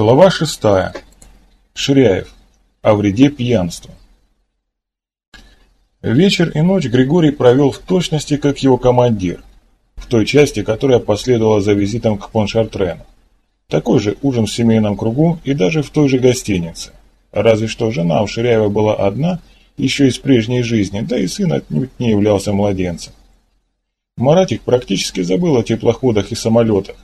Глава шестая. Ширяев. О вреде пьянства. Вечер и ночь Григорий провел в точности, как его командир, в той части, которая последовала за визитом к Поншартрену. Такой же ужин в семейном кругу и даже в той же гостинице. Разве что жена у Ширяева была одна, еще из прежней жизни, да и сын отнюдь не являлся младенцем. Маратик практически забыл о теплоходах и самолетах.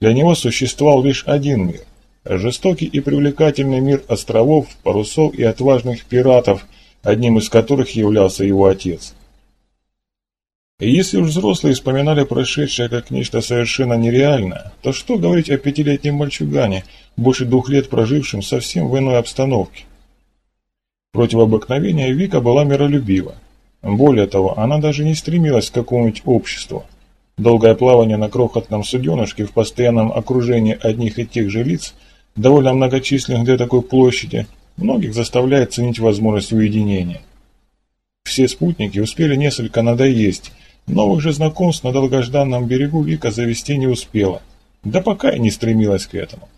Для него существовал лишь один мир Жестокий и привлекательный мир островов, парусов и отважных пиратов, одним из которых являлся его отец. И если уж взрослые вспоминали прошедшее как нечто совершенно нереальное, то что говорить о пятилетнем мальчугане, больше двух лет прожившем совсем в иной обстановке? Против обыкновения Вика была миролюбива. Более того, она даже не стремилась к какому-нибудь обществу. Долгое плавание на крохотном суденышке в постоянном окружении одних и тех же лиц – довольно многочисленных для такой площади, многих заставляет ценить возможность уединения. Все спутники успели несколько надоесть, новых же знакомств на долгожданном берегу Вика завести не успела, да пока и не стремилась к этому.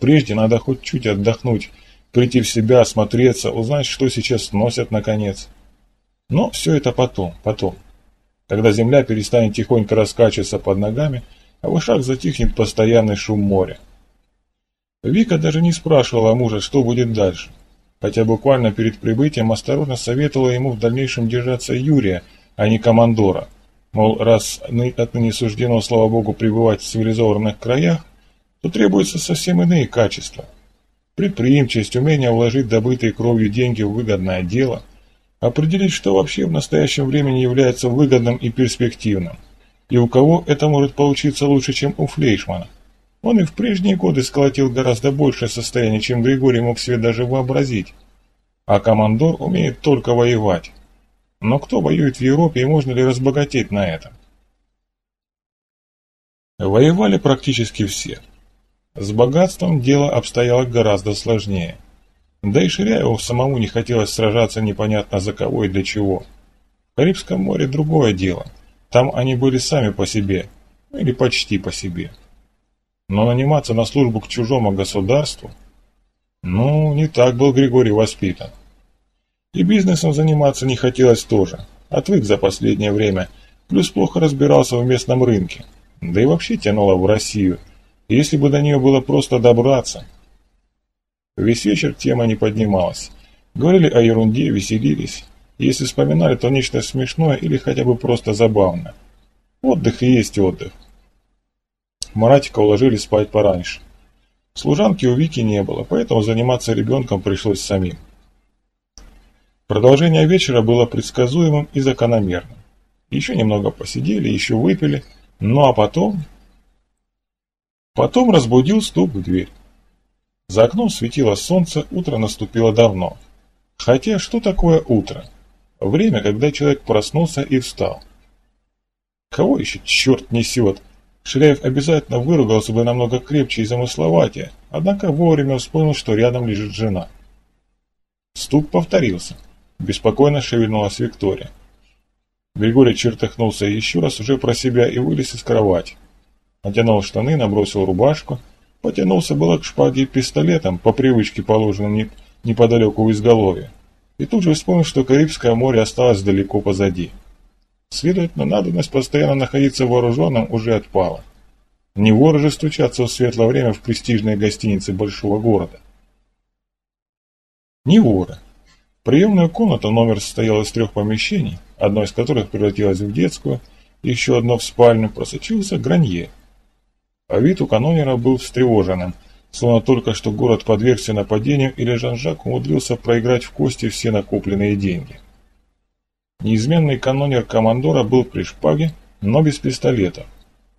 Прежде надо хоть чуть отдохнуть, прийти в себя, осмотреться, узнать, что сейчас носят наконец. Но все это потом, потом. Когда земля перестанет тихонько раскачиваться под ногами, а в ушах затихнет постоянный шум моря. Вика даже не спрашивала мужа, что будет дальше, хотя буквально перед прибытием осторожно советовала ему в дальнейшем держаться Юрия, а не командора. Мол, раз отныне суждено, слава богу, пребывать в цивилизованных краях, то требуются совсем иные качества. Предприимчивость, умение вложить добытые кровью деньги в выгодное дело, определить, что вообще в настоящем времени является выгодным и перспективным, и у кого это может получиться лучше, чем у Флейшмана – он и в прежние годы сколотил гораздо большее состояние, чем Григорий мог себе даже вообразить. А командор умеет только воевать. Но кто воюет в Европе и можно ли разбогатеть на этом? Воевали практически все. С богатством дело обстояло гораздо сложнее. Да и Ширяеву самому не хотелось сражаться непонятно за кого и для чего. В Карибском море другое дело. Там они были сами по себе, или почти по себе. Но наниматься на службу к чужому государству? Ну, не так был Григорий воспитан. И бизнесом заниматься не хотелось тоже. Отвык за последнее время, плюс плохо разбирался в местном рынке. Да и вообще тянуло в Россию. Если бы до нее было просто добраться. Весь вечер тема не поднималась. Говорили о ерунде, веселились. Если вспоминали, то нечто смешное или хотя бы просто забавное. Отдых и есть отдых. Маратика уложили спать пораньше. Служанки у Вики не было, поэтому заниматься ребенком пришлось самим. Продолжение вечера было предсказуемым и закономерным. Еще немного посидели, еще выпили, ну а потом... Потом разбудил стук в дверь. За окном светило солнце, утро наступило давно. Хотя, что такое утро? Время, когда человек проснулся и встал. Кого еще черт несет? Ширяев обязательно выругался бы намного крепче и замысловатее, однако вовремя вспомнил, что рядом лежит жена. Стук повторился. Беспокойно шевельнулась Виктория. Григорий чертыхнулся еще раз уже про себя и вылез из кровати. Натянул штаны, набросил рубашку, потянулся было к шпаге и пистолетам, по привычке положенным неподалеку в изголовье, и тут же вспомнил, что Карибское море осталось далеко позади. Следовательно, надобность постоянно находиться вооруженным уже отпала. Не воры же стучаться в светлое время в престижной гостинице большого города. Не воры. Приемная комната номер состоял из трех помещений, одно из которых превратилось в детскую, еще одно в спальню, просочился Гранье. А вид у канонера был встревоженным, словно только что город подвергся нападению или Жан-Жак умудрился проиграть в кости все накопленные деньги. Неизменный канонер командора был при шпаге, но без пистолета.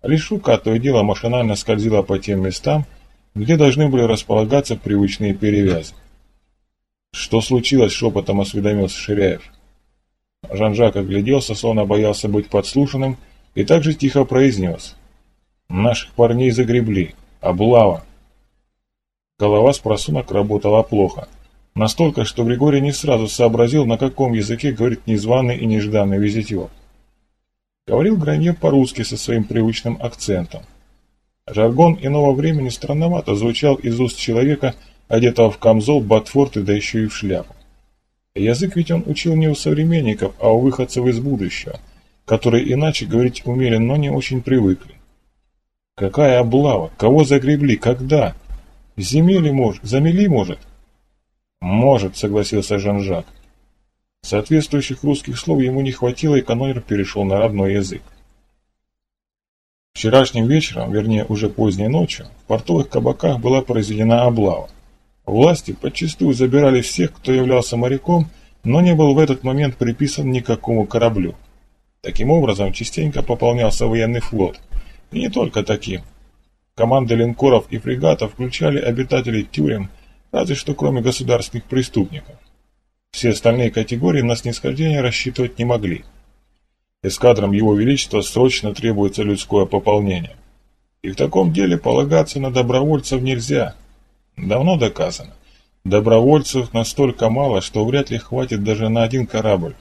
Лишь рука то и дело машинально скользила по тем местам, где должны были располагаться привычные перевязы. «Что случилось?» — шепотом осведомился Ширяев. Жан-Жак огляделся, словно боялся быть подслушанным, и также тихо произнес. «Наших парней загребли. Облава!» Голова с просунок работала плохо. Настолько, что Григорий не сразу сообразил, на каком языке говорит незваный и нежданный визитер. Говорил Гранье по-русски со своим привычным акцентом. Жаргон иного времени странновато звучал из уст человека, одетого в камзол, ботфорты, да еще и в шляпу. Язык ведь он учил не у современников, а у выходцев из будущего, которые иначе говорить умели, но не очень привыкли. Какая облава? Кого загребли? Когда? Земели может? Замели может? Может, согласился Жан-Жак. Соответствующих русских слов ему не хватило, и канонер перешел на родной язык. Вчерашним вечером, вернее уже поздней ночью, в портовых кабаках была произведена облава. Власти подчастую забирали всех, кто являлся моряком, но не был в этот момент приписан никакому кораблю. Таким образом, частенько пополнялся военный флот. И не только таким. Команды линкоров и фрегатов включали обитателей тюрем, разве что кроме государственных преступников. Все остальные категории на снисхождение рассчитывать не могли. Эскадрам Его Величества срочно требуется людское пополнение. И в таком деле полагаться на добровольцев нельзя – Давно доказано. Добровольцев настолько мало, что вряд ли хватит даже на один корабль.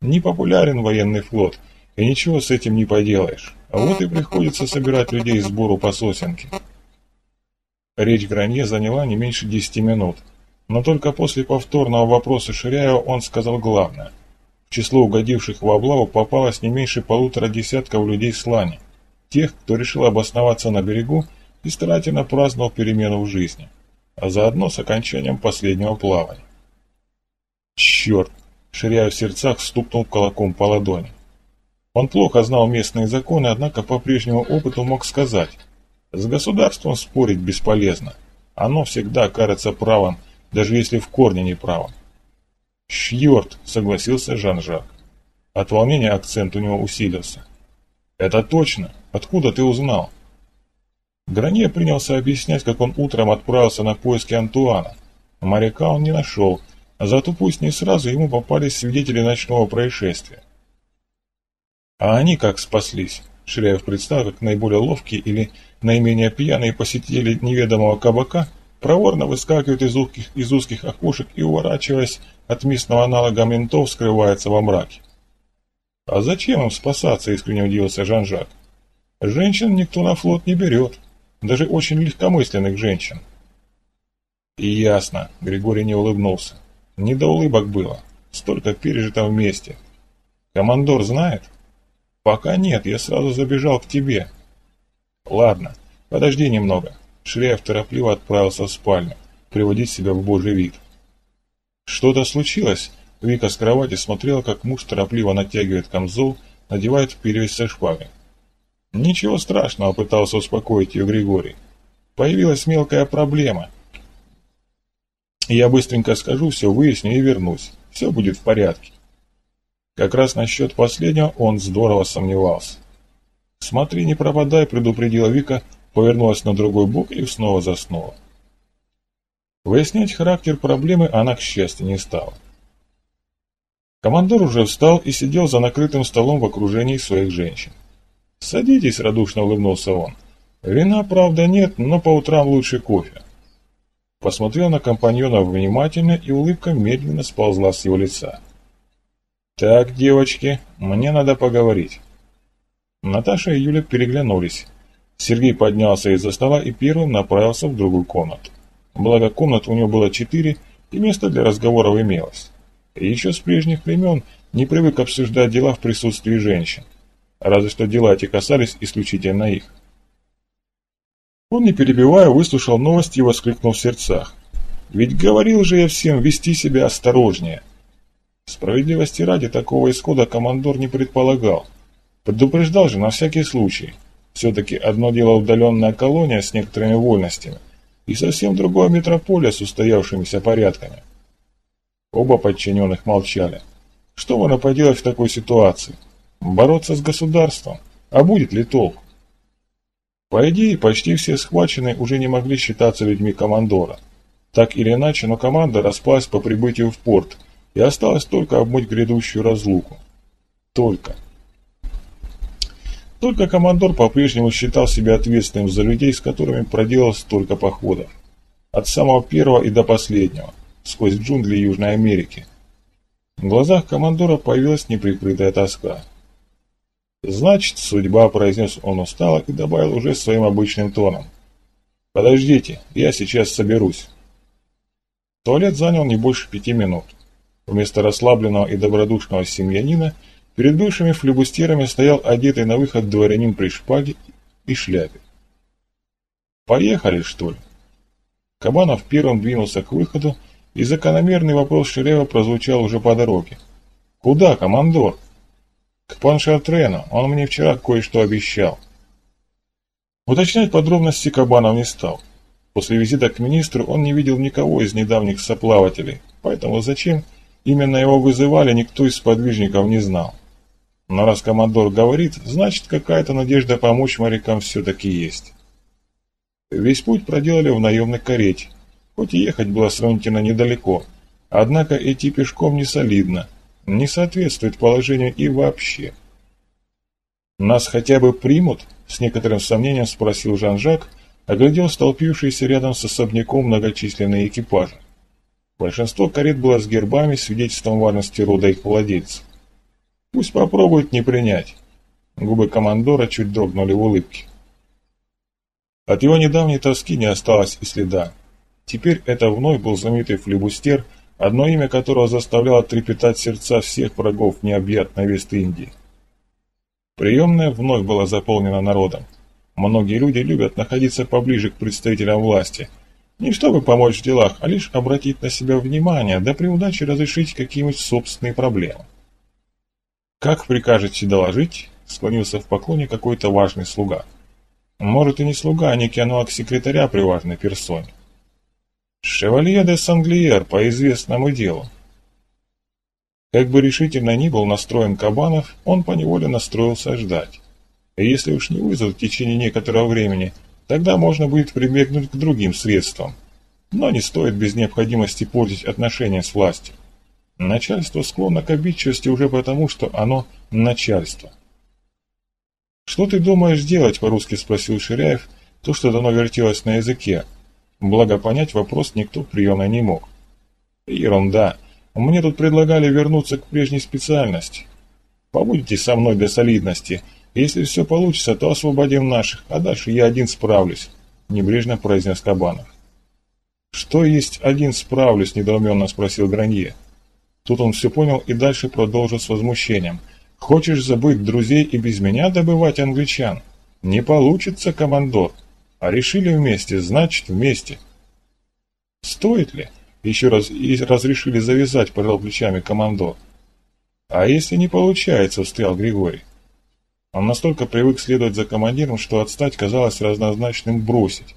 Не популярен военный флот, и ничего с этим не поделаешь. А вот и приходится собирать людей сбору по сосенке. Речь Гранье заняла не меньше десяти минут, но только после повторного вопроса Ширяева он сказал главное. В число угодивших в облаву попалось не меньше полутора десятков людей с лани, тех, кто решил обосноваться на берегу и старательно праздновал перемену в жизни, а заодно с окончанием последнего плавания. Черт! Ширяя в сердцах, стукнул кулаком по ладони. Он плохо знал местные законы, однако по прежнему опыту мог сказать, с государством спорить бесполезно. Оно всегда кажется правым, даже если в корне не правым. «Шьорт», — согласился Жан-Жак. От волнения акцент у него усилился. «Это точно. Откуда ты узнал?» Гранье принялся объяснять, как он утром отправился на поиски Антуана. Моряка он не нашел, а зато пусть не сразу ему попались свидетели ночного происшествия. А они как спаслись? Ширяев представил, как наиболее ловкие или наименее пьяные посетители неведомого кабака проворно выскакивают из узких, из узких окошек и, уворачиваясь от местного аналога ментов, скрывается во мраке. «А зачем им спасаться?» – искренне удивился Жан-Жак. «Женщин никто на флот не берет даже очень легкомысленных женщин. И ясно, Григорий не улыбнулся. Не до улыбок было, столько пережито вместе. Командор знает? Пока нет, я сразу забежал к тебе. Ладно, подожди немного. Шляев торопливо отправился в спальню, приводить себя в божий вид. Что-то случилось? Вика с кровати смотрела, как муж торопливо натягивает камзол, надевает перевязь со шпагой. «Ничего страшного», — пытался успокоить ее Григорий. «Появилась мелкая проблема. Я быстренько скажу все, выясню и вернусь. Все будет в порядке». Как раз насчет последнего он здорово сомневался. «Смотри, не пропадай», — предупредила Вика, повернулась на другой бок и снова заснула. Выяснять характер проблемы она, к счастью, не стала. Командор уже встал и сидел за накрытым столом в окружении своих женщин. «Садитесь», — радушно улыбнулся он. «Вина, правда, нет, но по утрам лучше кофе». Посмотрел на компаньонов внимательно, и улыбка медленно сползла с его лица. «Так, девочки, мне надо поговорить». Наташа и Юля переглянулись. Сергей поднялся из-за стола и первым направился в другую комнату. Благо комнат у него было четыре, и место для разговоров имелось. Еще с прежних времен не привык обсуждать дела в присутствии женщин разве что дела эти касались исключительно их. Он, не перебивая, выслушал новости и воскликнул в сердцах. «Ведь говорил же я всем вести себя осторожнее!» Справедливости ради такого исхода командор не предполагал. Предупреждал же на всякий случай. Все-таки одно дело удаленная колония с некоторыми вольностями, и совсем другое метрополия с устоявшимися порядками. Оба подчиненных молчали. Что можно поделать в такой ситуации? Бороться с государством. А будет ли толк? По идее, почти все схваченные уже не могли считаться людьми командора. Так или иначе, но команда распалась по прибытию в порт, и осталось только обмыть грядущую разлуку. Только. Только командор по-прежнему считал себя ответственным за людей, с которыми проделал столько походов. От самого первого и до последнего, сквозь джунгли Южной Америки. В глазах командора появилась неприкрытая тоска. «Значит, судьба», — произнес он устало и добавил уже своим обычным тоном. «Подождите, я сейчас соберусь». Туалет занял не больше пяти минут. Вместо расслабленного и добродушного семьянина перед бывшими флебустерами стоял одетый на выход дворянин при шпаге и шляпе. «Поехали, что ли?» Кабанов первым двинулся к выходу, и закономерный вопрос Шерева прозвучал уже по дороге. «Куда, командор?» «К Паншартрену, он мне вчера кое-что обещал». Уточнять подробности Кабанов не стал. После визита к министру он не видел никого из недавних соплавателей, поэтому зачем именно его вызывали, никто из подвижников не знал. Но раз командор говорит, значит какая-то надежда помочь морякам все-таки есть. Весь путь проделали в наемной карете, хоть и ехать было сравнительно недалеко, однако идти пешком не солидно, не соответствует положению и вообще. «Нас хотя бы примут?» — с некоторым сомнением спросил Жан-Жак, оглядел столпившиеся рядом с особняком многочисленные экипажи. Большинство карет было с гербами, свидетельством важности рода их владельцев. Пусть попробуют не принять. Губы командора чуть дрогнули в улыбке. От его недавней тоски не осталось и следа. Теперь это вновь был знаменитый флебустер, одно имя которого заставляло трепетать сердца всех врагов необъятной Вест-Индии. Приемная вновь была заполнена народом. Многие люди любят находиться поближе к представителям власти. Не чтобы помочь в делах, а лишь обратить на себя внимание, да при удаче разрешить какие-нибудь собственные проблемы. «Как прикажете доложить?» — склонился в поклоне какой-то важный слуга. «Может, и не слуга, а некий ануак секретаря при важной персоне». «Шевалье де Санглиер по известному делу». Как бы решительно ни был настроен Кабанов, он поневоле настроился ждать. И если уж не вызовут в течение некоторого времени, тогда можно будет прибегнуть к другим средствам. Но не стоит без необходимости портить отношения с властью. Начальство склонно к обидчивости уже потому, что оно начальство. «Что ты думаешь делать?» – по-русски спросил Ширяев, то, что давно вертелось на языке. Благо понять вопрос никто приемно не мог. «Ерунда. Мне тут предлагали вернуться к прежней специальности. Побудете со мной для солидности, если все получится, то освободим наших, а дальше я один справлюсь», — небрежно произнес Кабанов. «Что есть один справлюсь?» — недоуменно спросил Гранье. Тут он все понял и дальше продолжил с возмущением. «Хочешь забыть друзей и без меня добывать англичан? Не получится, командор. А решили вместе, значит вместе». «Стоит ли?» — еще раз и разрешили завязать, пожал плечами командор. «А если не получается?» — встрял Григорий. Он настолько привык следовать за командиром, что отстать казалось разнозначным бросить.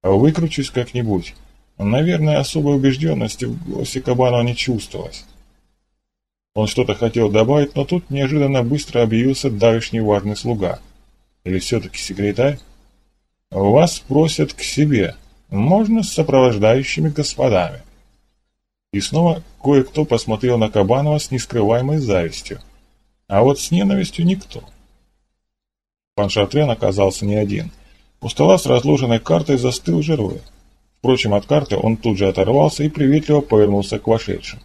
А выкручусь как-нибудь. Наверное, особой убежденности в голосе Кабанова не чувствовалось. Он что-то хотел добавить, но тут неожиданно быстро объявился давешний важный слуга. Или все-таки секретарь? «Вас просят к себе. Можно с сопровождающими господами». И снова кое-кто посмотрел на Кабанова с нескрываемой завистью. А вот с ненавистью никто. Пан Шатрен оказался не один. У стола с разложенной картой застыл Жерве. Впрочем, от карты он тут же оторвался и приветливо повернулся к вошедшим.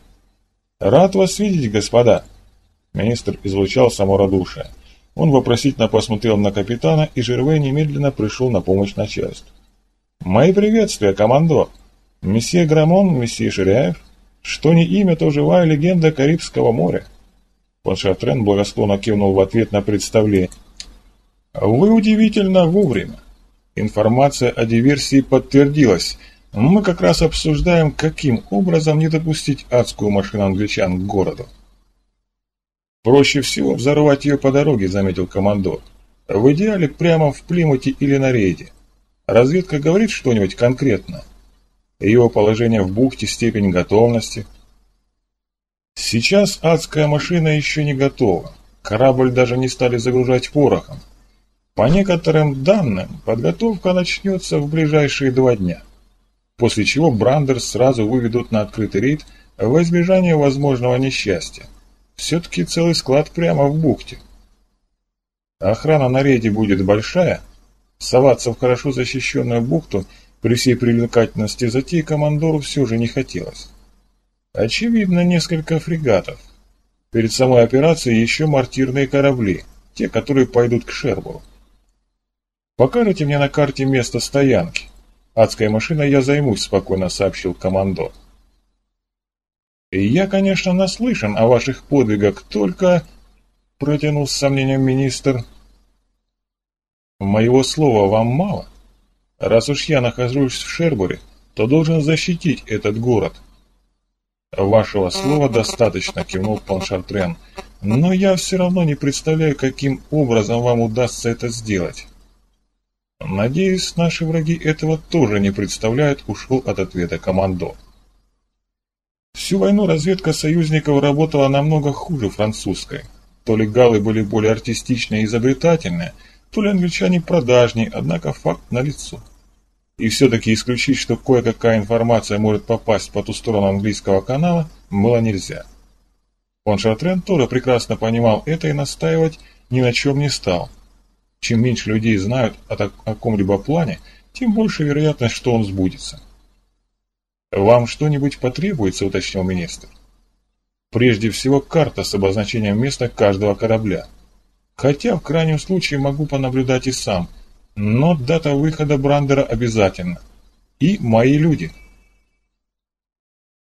«Рад вас видеть, господа!» Министр излучал саморадушие. Он вопросительно посмотрел на капитана, и Жервей немедленно пришел на помощь начальству. «Мои приветствия, командор! Месье Грамон, месье Ширяев, что не имя, то живая легенда Карибского моря!» Паншатрен благосклонно кивнул в ответ на представление. «Вы удивительно вовремя. Информация о диверсии подтвердилась. Мы как раз обсуждаем, каким образом не допустить адскую машину англичан к городу». «Проще всего взорвать ее по дороге», — заметил командор. «В идеале прямо в Плимуте или на рейде. Разведка говорит что-нибудь конкретно? Его положение в бухте, степень готовности — Сейчас адская машина еще не готова. Корабль даже не стали загружать порохом. По некоторым данным, подготовка начнется в ближайшие два дня. После чего Брандерс сразу выведут на открытый рейд во избежание возможного несчастья. Все-таки целый склад прямо в бухте. Охрана на рейде будет большая. Соваться в хорошо защищенную бухту при всей привлекательности затеи командору все же не хотелось. Очевидно, несколько фрегатов. Перед самой операцией еще мортирные корабли. те, которые пойдут к Шербуру. Покажите мне на карте место стоянки. Адской машиной я займусь, спокойно сообщил командор. Я, конечно, наслышан о ваших подвигах, только... Протянул с сомнением министр. Моего слова вам мало? Раз уж я нахожусь в Шербуре, то должен защитить этот город. Вашего слова достаточно, кивнул Паншартрен, но я все равно не представляю, каким образом вам удастся это сделать. Надеюсь, наши враги этого тоже не представляют, ушел от ответа командор. Всю войну разведка союзников работала намного хуже французской. То ли галлы были более артистичные и изобретательные, то ли англичане продажнее, однако факт налицо. И все-таки исключить, что кое-какая информация может попасть по ту сторону английского канала, было нельзя. Фон Шартрен тоже прекрасно понимал это и настаивать ни на чем не стал. Чем меньше людей знают о каком-либо плане, тем больше вероятность, что он сбудется. «Вам что-нибудь потребуется?» – уточнил министр. «Прежде всего карта с обозначением места каждого корабля. Хотя в крайнем случае могу понаблюдать и сам, но дата выхода Брандера обязательно. И мои люди».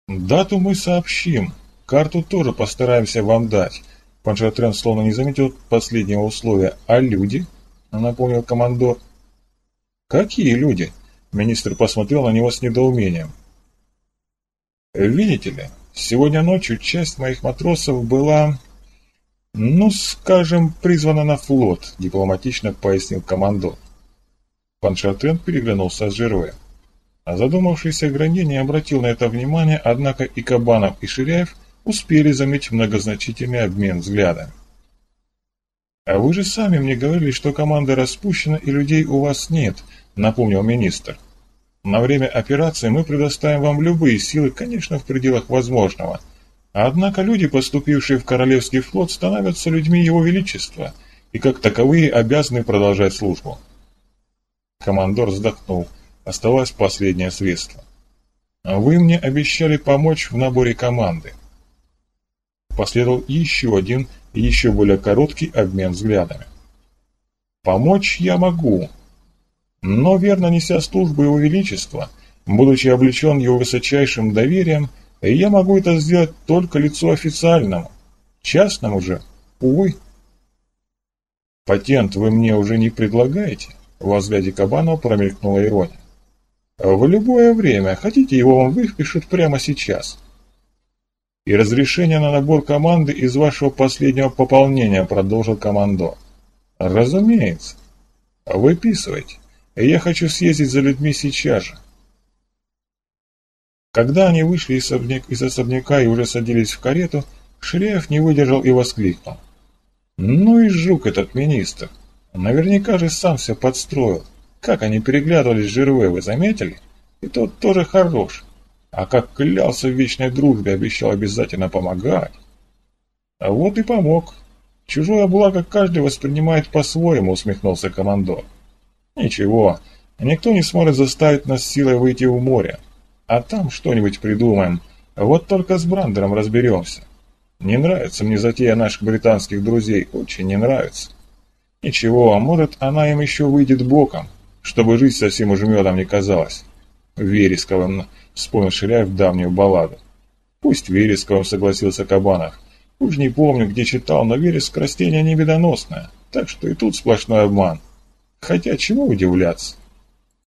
«Дату мы сообщим, карту тоже постараемся вам дать». Паншатрен словно не заметил последнего условия. «А люди?» – напомнил командор. «Какие люди?» – министр посмотрел на него с недоумением. Видите ли, сегодня ночью часть моих матросов была, ну, скажем, призвана на флот, дипломатично пояснил командор. Пан Шартен переглянулся с Жероем. А задумавшийся Гранье не обратил на это внимания, однако и Кабанов, и Ширяев успели заметить многозначительный обмен взглядами. «А вы же сами мне говорили, что команда распущена и людей у вас нет», — напомнил министр. На время операции мы предоставим вам любые силы, конечно, в пределах возможного. Однако люди, поступившие в Королевский флот, становятся людьми Его Величества и как таковые обязаны продолжать службу. Командор вздохнул. Осталось последнее средство. Вы мне обещали помочь в наборе команды. Последовал еще один, еще более короткий обмен взглядами. Помочь я могу, но верно неся службу Его Величества, будучи облечен его высочайшим доверием, я могу это сделать только лицу официальному. Частному же, увы. Патент вы мне уже не предлагаете? Во взгляде Кабанова промелькнула ирония. В любое время. Хотите, его вам выпишут прямо сейчас. И разрешение на набор команды из вашего последнего пополнения, продолжил командор. Разумеется. Выписывайте. Я хочу съездить за людьми сейчас же. Когда они вышли из, особняк, из особняка и уже садились в карету, Ширяев не выдержал и воскликнул. «Ну и жук этот министр! Наверняка же сам все подстроил. Как они переглядывались с Жирве, вы заметили? И тот тоже хорош. А как клялся в вечной дружбе, обещал обязательно помогать. А вот и помог. Чужое благо каждый воспринимает по-своему, усмехнулся командор. Ничего, никто не сможет заставить нас силой выйти в море. А там что-нибудь придумаем. Вот только с Брандером разберемся. Не нравится мне затея наших британских друзей, очень не нравится. Ничего, а может она им еще выйдет боком, чтобы жизнь совсем уж медом не казалась. Вересковым, вспомнил Ширяев давнюю балладу. Пусть Вересковым, согласился Кабанов. Уж не помню, где читал, но вереск растение не так что и тут сплошной обман. Хотя чему удивляться?